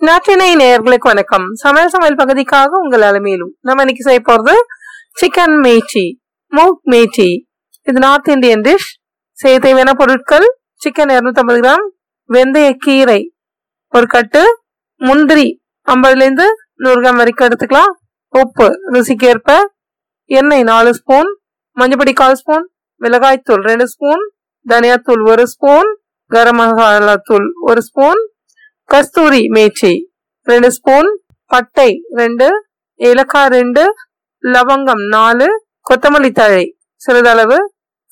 நாட்டினை நேர்களுக்கு வணக்கம். சமையல் சமையல் பகுதிக்காக உங்கள் அலமையிலும் நம்ம இன்னைக்கு செய்ய போறது சிக்கன் மேச்சி மூக் மேச்சி இது நார்த் இந்தியன் டிஷ் செய்ய தேவையான பொருட்கள் சிக்கன் 250 கிராம் வெந்தய கீரை ஒரு கட்டு முந்திரி ஐம்பதுலேருந்து நூறு கிராம் வரைக்கும் எடுத்துக்கலாம். உப்பு ருசிக்கு ஏற்ப எண்ணெய் நாலு ஸ்பூன் மஞ்சப்பொடி கால் ஸ்பூன் மிளகாய்த்தூள் ரெண்டு ஸ்பூன் தனியாத்தூள் ஒரு ஸ்பூன் கரம் மசாலா தூள் ஒரு ஸ்பூன் கஸ்தூரி மேச்சி. ரெண்டு ஸ்பூன் பட்டை ரெண்டு ஏலக்காய் ரெண்டு லவங்கம் நாலு கொத்தமல்லி தழை. சிறிதளவு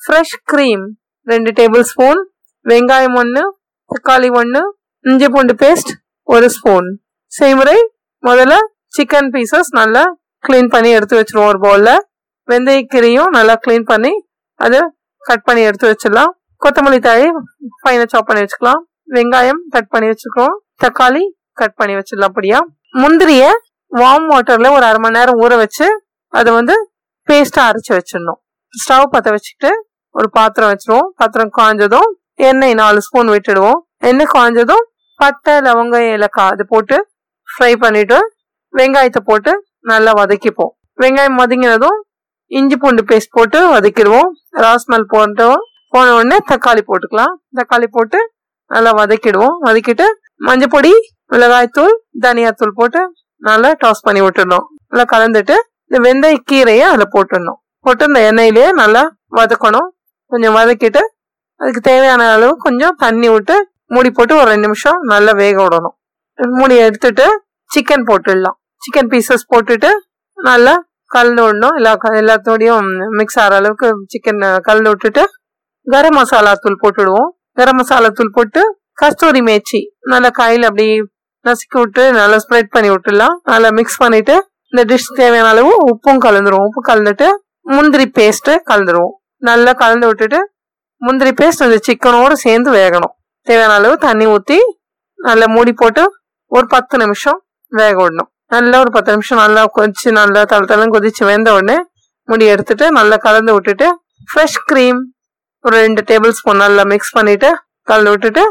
ஃப்ரெஷ் க்ரீம் ரெண்டு டேபிள் ஸ்பூன் வெங்காயம் ஒன்று தக்காளி ஒன்று இஞ்சி பூண்டு பேஸ்ட் ஒரு ஸ்பூன் செய்முறை முதல்ல சிக்கன் பீசஸ் நல்லா க்ளீன் பண்ணி எடுத்து வச்சிருவோம் ஒரு பவுலில் வெந்தயக்கீரையும் நல்லா க்ளீன் பண்ணி அதை கட் பண்ணி எடுத்து வச்சிடலாம். கொத்தமல்லி தழை ஃபைனாக சாப் பண்ணி வச்சுக்கலாம். வெங்காயம் கட் பண்ணி வச்சுக்கிறோம் தக்காளி கட் பண்ணி வச்சிடலாம் அப்படியா முந்திரிய வார்ம் வாட்டர்ல ஒரு அரை மணி நேரம் ஊற வச்சு அதை வந்து பேஸ்டா அரைச்சு வச்சிடணும். ஸ்டவ் பற்ற வச்சுக்கிட்டு ஒரு பாத்திரம் வச்சிருவோம். பாத்திரம் காய்ஞ்சதும் எண்ணெய் நாலு ஸ்பூன் விட்டுடுவோம். எண்ணெய் காய்ஞ்சதும் பட்டை லவங்கம் ஏலக்காய் அது போட்டு ஃப்ரை பண்ணிட்டு வெங்காயத்தை போட்டு நல்லா வதக்கிப்போம். வெங்காயம் வதங்கினதும் இஞ்சி பூண்டு பேஸ்ட் போட்டு வதக்கிடுவோம். ராஸ்மல் போட்டோம் போன உடனே தக்காளி போட்டுக்கலாம். தக்காளி போட்டு நல்லா வதக்கிடுவோம். வதக்கிட்டு மஞ்சப்பொடி மிளகாய்த்தூள் தனியாத்தூள் போட்டு நல்லா டாஸ் பண்ணி விட்டுடணும். நல்லா கலந்துட்டு இந்த வெந்தய கீரையை அதில் போட்டுடணும். போட்டு இந்த எண்ணெயிலேயே நல்லா வதக்கணும். கொஞ்சம் வதக்கிட்டு அதுக்கு தேவையான அளவு கொஞ்சம் தண்ணி விட்டு மூடி போட்டு ஒரு ரெண்டு நிமிஷம் நல்லா வேக விடணும். மூடி எடுத்துட்டு சிக்கன் போட்டுடலாம். சிக்கன் பீசஸ் போட்டுட்டு நல்லா கலந்து விடணும். எல்லா எல்லாத்தோடையும் மிக்ஸ் ஆகிற அளவுக்கு சிக்கன் கலந்து விட்டுட்டு கரம் மசாலா தூள் போட்டுடுவோம். கரம் மசாலா தூள் போட்டு கஸ்தூரி மேய்ச்சி நல்லா கையில் அப்படி நசுக்கி விட்டு நல்லா ஸ்ப்ரெட் பண்ணி விட்டுடலாம். நல்லா மிக்ஸ் பண்ணிட்டு இந்த டிஷ் தேவையான அளவு உப்பும் கலந்துருவோம் உப்பு கலந்துட்டு முந்திரி பேஸ்ட்டு கலந்துருவோம் நல்லா கலந்து விட்டுட்டு முந்திரி பேஸ்ட் அந்த சிக்கனோடு சேர்ந்து வேகணும். தேவையான அளவு தண்ணி ஊற்றி நல்லா மூடி போட்டு ஒரு பத்து நிமிஷம் வேக விடணும். நல்லா ஒரு பத்து நிமிஷம் நல்லா கொதிச்சு நல்லா தலை தலை கொதிச்சு வெந்த உடனே முடி எடுத்துட்டு நல்லா கலந்து விட்டுட்டு ஃப்ரெஷ் க்ரீம் ஒரு ரெண்டு டேபிள் ஸ்பூன் நல்லா மிக்ஸ் பண்ணிட்டு கலந்து விட்டுட்டு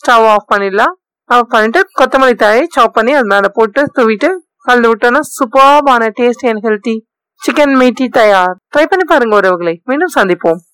ஸ்டவ் ஆஃப் பண்ணிடலாம். ஆஃப் பண்ணிட்டு கொத்தமல்லி தாயை சாப் பண்ணி அது மேலே போட்டு தூவிட்டு கலந்து விட்டோம்னா சூப்பர்பான டேஸ்டி அண்ட் ஹெல்த்தி சிக்கன் மீட்டி தயார். ட்ரை பண்ணி பாருங்க உறவுகளை. மீண்டும் சந்திப்போம்.